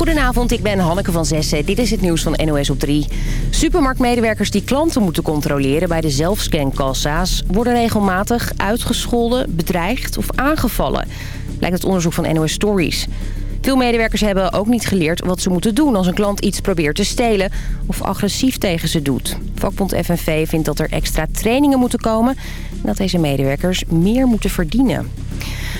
Goedenavond, ik ben Hanneke van Zessen. Dit is het nieuws van NOS op 3. Supermarktmedewerkers die klanten moeten controleren bij de zelfscankassa's... worden regelmatig uitgescholden, bedreigd of aangevallen. Lijkt het onderzoek van NOS Stories. Veel medewerkers hebben ook niet geleerd wat ze moeten doen... als een klant iets probeert te stelen of agressief tegen ze doet. Vakbond FNV vindt dat er extra trainingen moeten komen... en dat deze medewerkers meer moeten verdienen.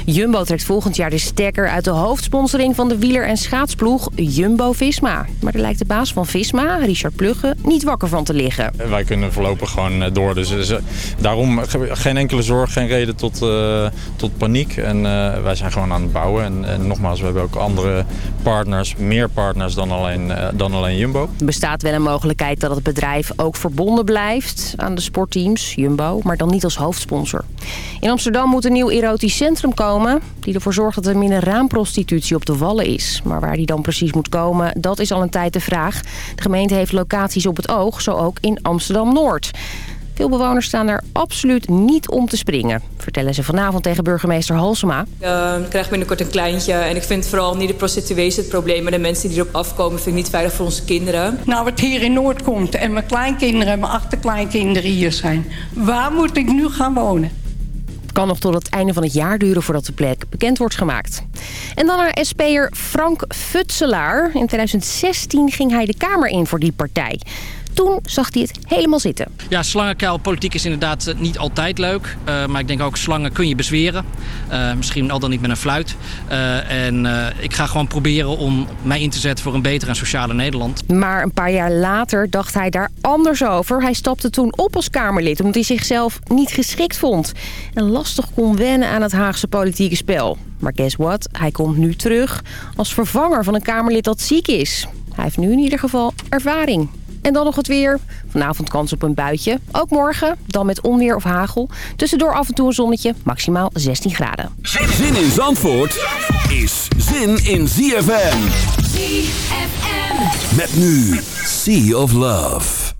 Jumbo trekt volgend jaar de stekker uit de hoofdsponsoring van de wieler- en schaatsploeg Jumbo-Visma. Maar daar lijkt de baas van Visma, Richard Plugge, niet wakker van te liggen. Wij kunnen voorlopig gewoon eh, door. Dus, dus daarom geen enkele zorg, geen reden tot, uh, tot paniek. En uh, wij zijn gewoon aan het bouwen. En, en, nogmaals, we hebben ook andere partners, meer partners dan alleen, uh, dan alleen Jumbo. Er bestaat wel een mogelijkheid dat het bedrijf ook verbonden blijft aan de sportteams Jumbo, maar dan niet als hoofdsponsor. In Amsterdam moet een nieuw erotisch centrum komen die ervoor zorgt dat er minder raamprostitutie op de wallen is. Maar waar die dan precies moet komen, dat is al een tijd de vraag. De gemeente heeft locaties op het oog, zo ook in Amsterdam-Noord. Veel bewoners staan er absoluut niet om te springen, vertellen ze vanavond tegen burgemeester Halsema. Uh, ik krijg binnenkort een kleintje en ik vind vooral niet de prostituees het probleem... maar de mensen die erop afkomen vind ik niet veilig voor onze kinderen. Nou, wat hier in Noord komt en mijn kleinkinderen en mijn achterkleinkinderen hier zijn... waar moet ik nu gaan wonen? Het kan nog tot het einde van het jaar duren voordat de plek bekend wordt gemaakt. En dan naar SP'er Frank Futselaar. In 2016 ging hij de Kamer in voor die partij. Toen zag hij het helemaal zitten. Ja, slangenkuilpolitiek is inderdaad niet altijd leuk. Uh, maar ik denk ook slangen kun je bezweren. Uh, misschien al dan niet met een fluit. Uh, en ik ga gewoon proberen om mij in te zetten voor een beter en sociale Nederland. Maar een paar jaar later dacht hij daar anders over. Hij stapte toen op als Kamerlid omdat hij zichzelf niet geschikt vond. En lastig kon wennen aan het Haagse politieke spel. Maar guess what? Hij komt nu terug als vervanger van een Kamerlid dat ziek is. Hij heeft nu in ieder geval ervaring. En dan nog het weer. Vanavond kans op een buitje. Ook morgen, dan met onweer of hagel. Tussendoor af en toe een zonnetje, maximaal 16 graden. Zin in Zandvoort is zin in ZFM. ZFM. Met nu Sea of Love.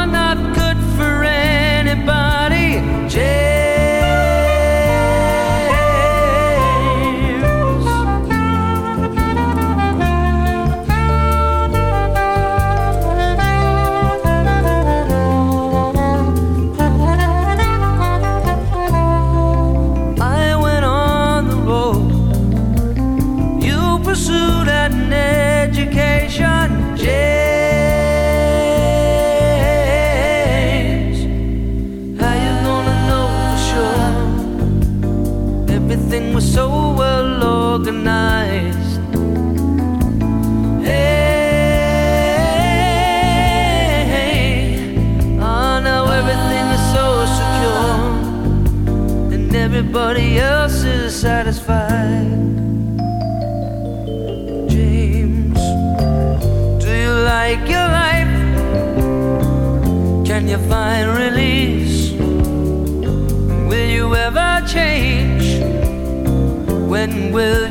will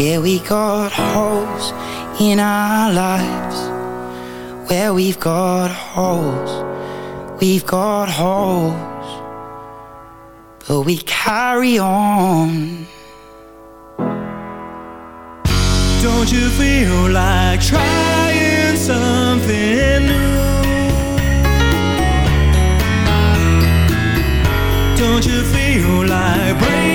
Yeah, we got holes in our lives. Where we've got holes, we've got holes. But we carry on. Don't you feel like trying something new? Don't you feel like breaking?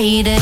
waiting.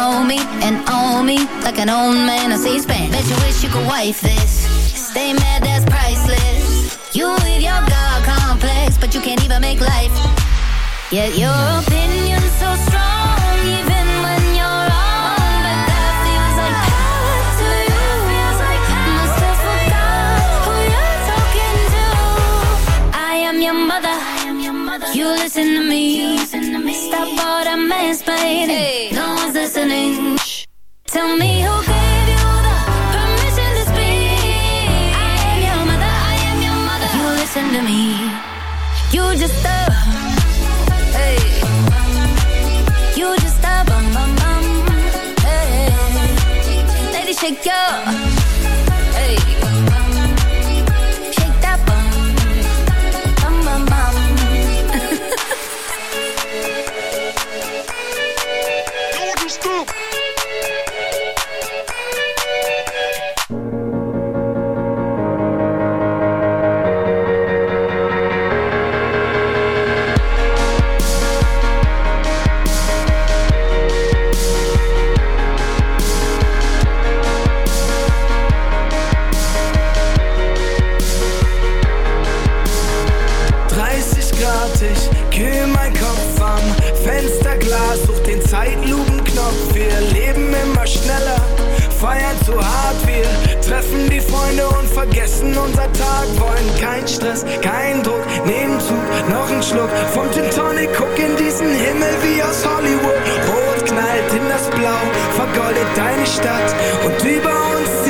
on me and on me like an old man I see span. Bet you wish you could wife this. Stay mad, that's priceless. You with your God complex, but you can't even make life. Yet your opinion's so strong, even when you're wrong. But that feels like power to you. Feels like must have forgot who you're talking to. I am your mother. You listen to me. Stop all that mansplaining. Hey listening. Tell me who gave you the permission to speak. I am your mother, I am your mother. You listen to me. You just. You just shake your genießen unser Tag, wollen kein Stress, kein Druck, nehmen Zug, noch ein Schluck vom Gin Tonic, guck in diesen Himmel wie aus Hollywood. Rot knallt in das Blau, vergoldet deine Stadt. Und über uns die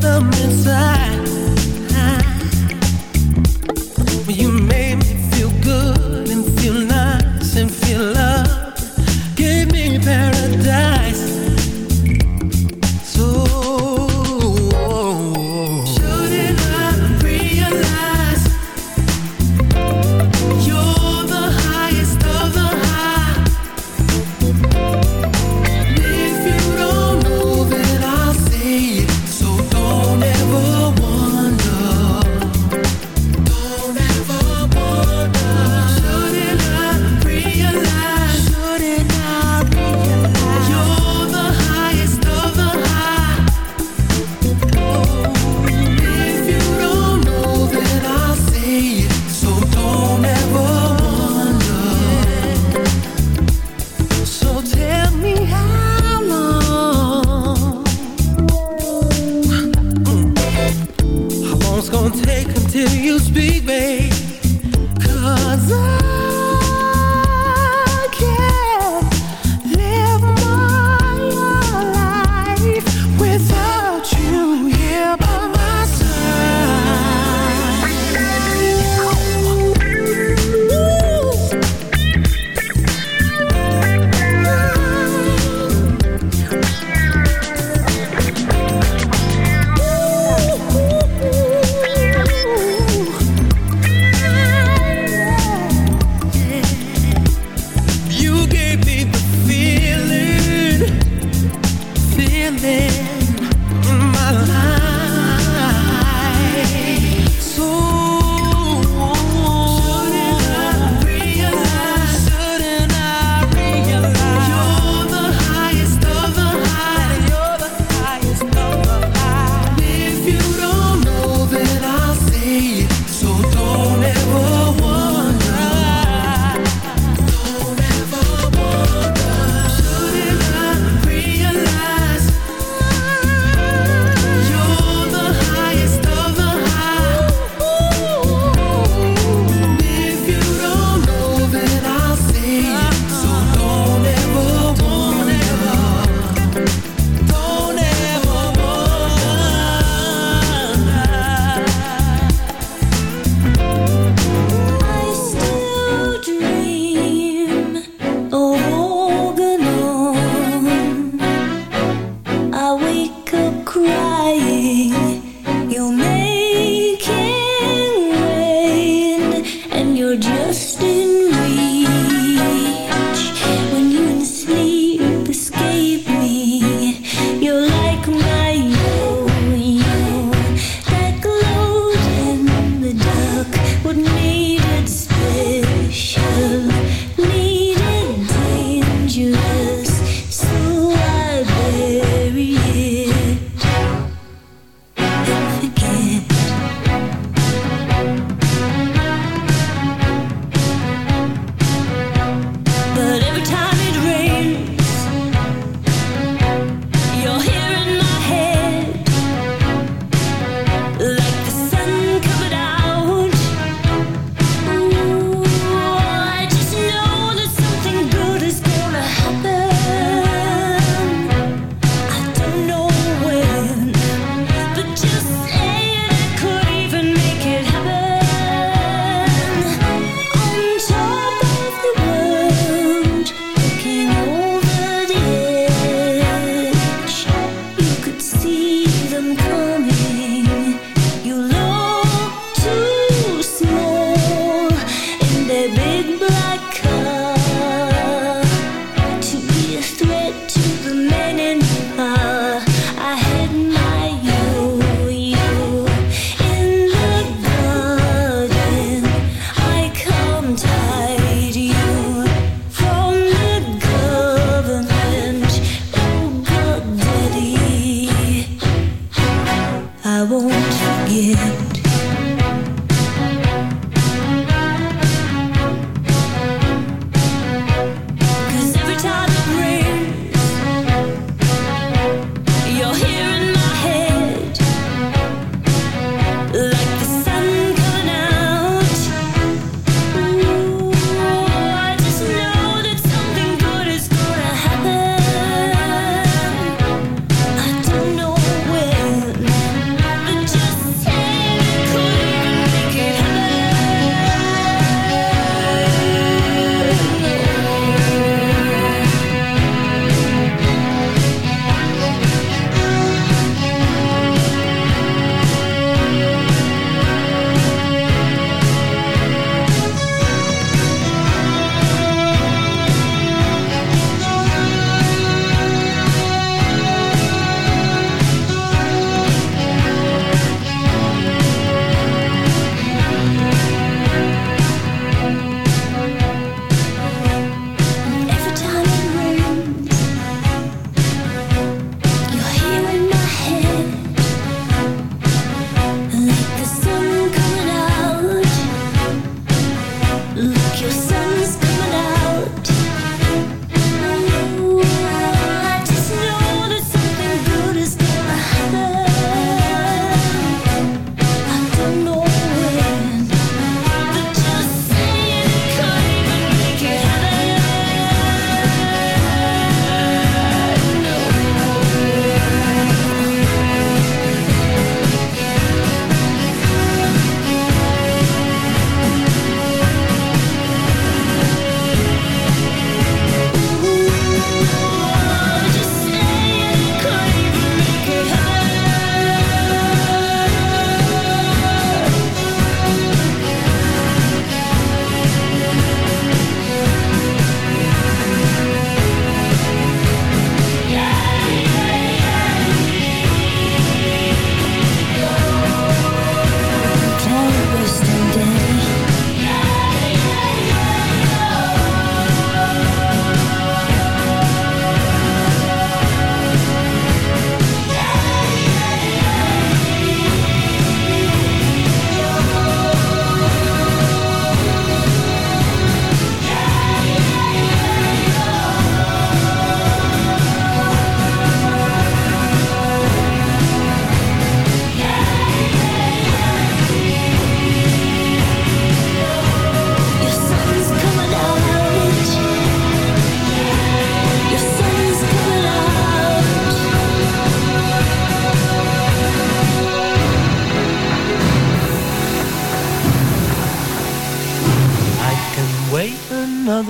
rhythm inside.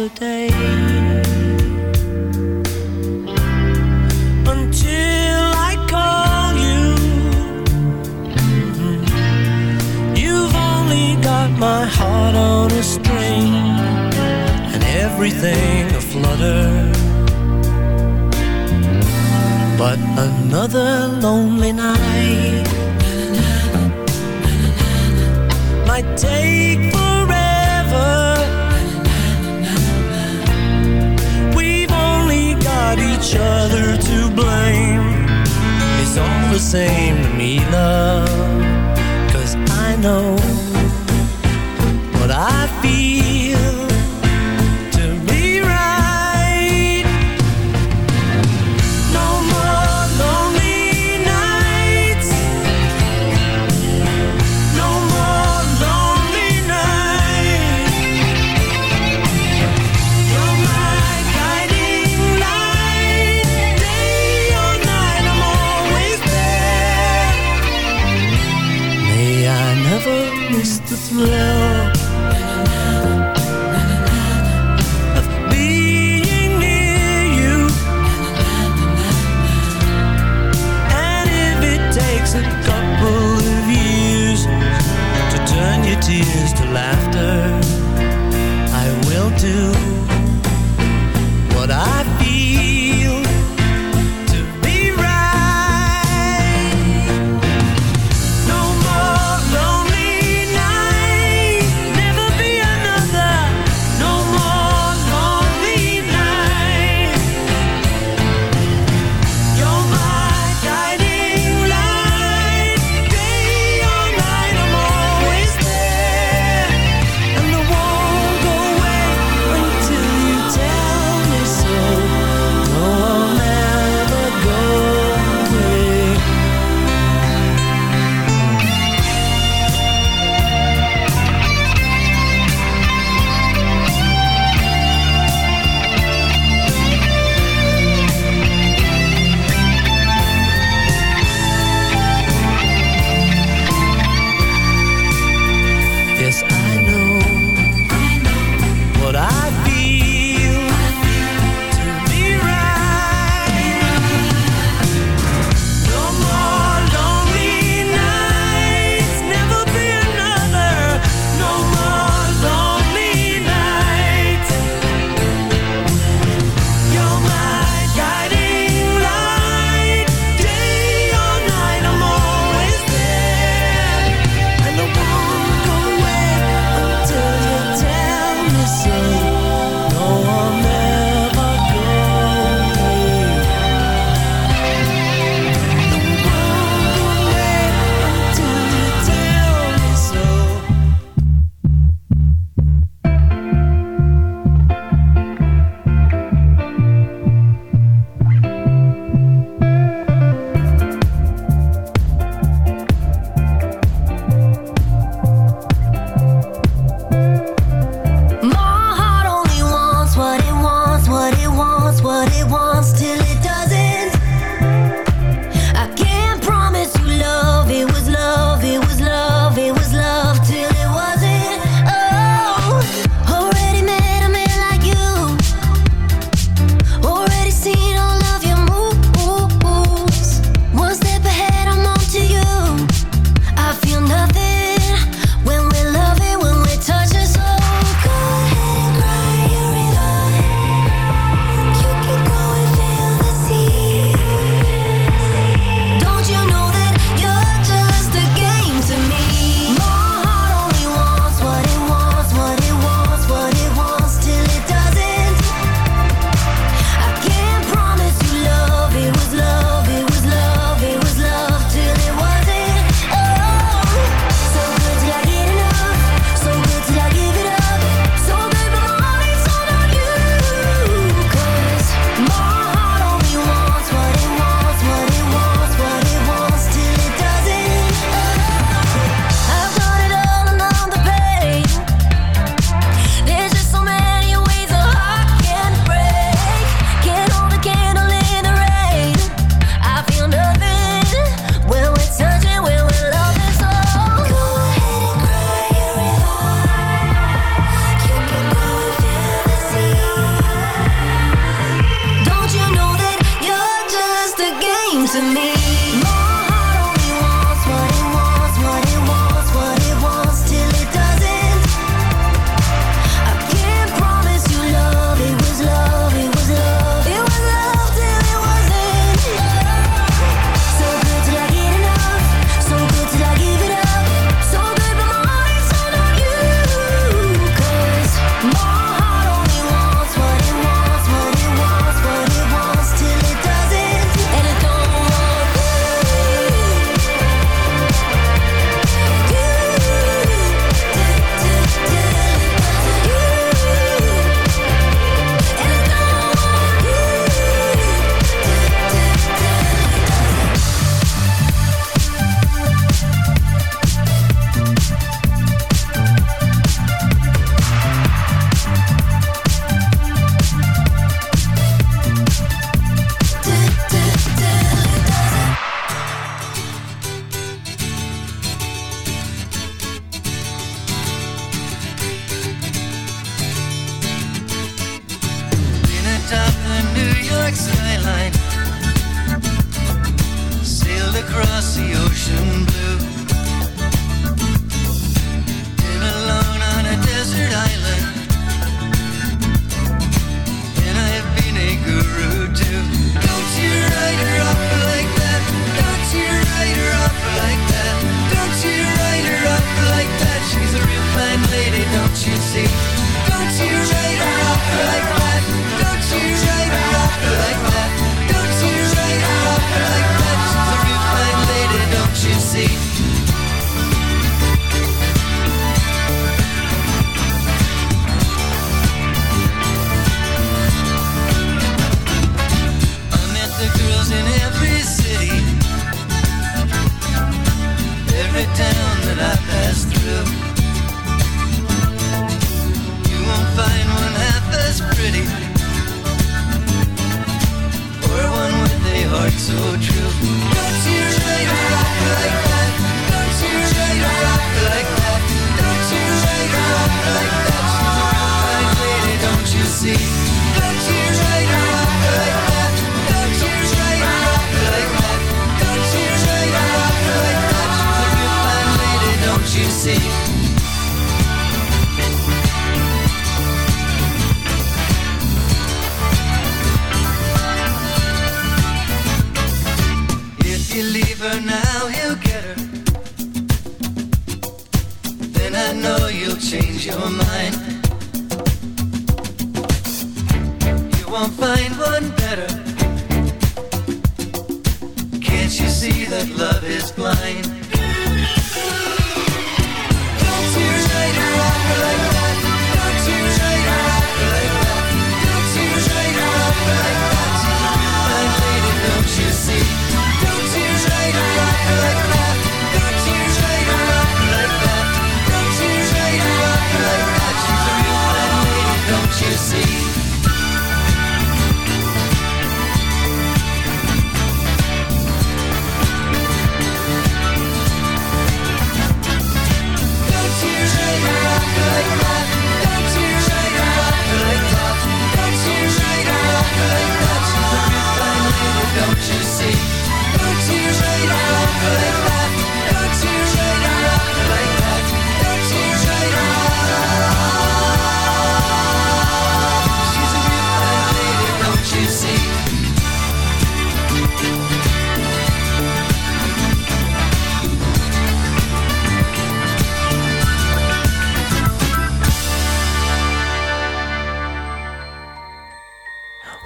Another day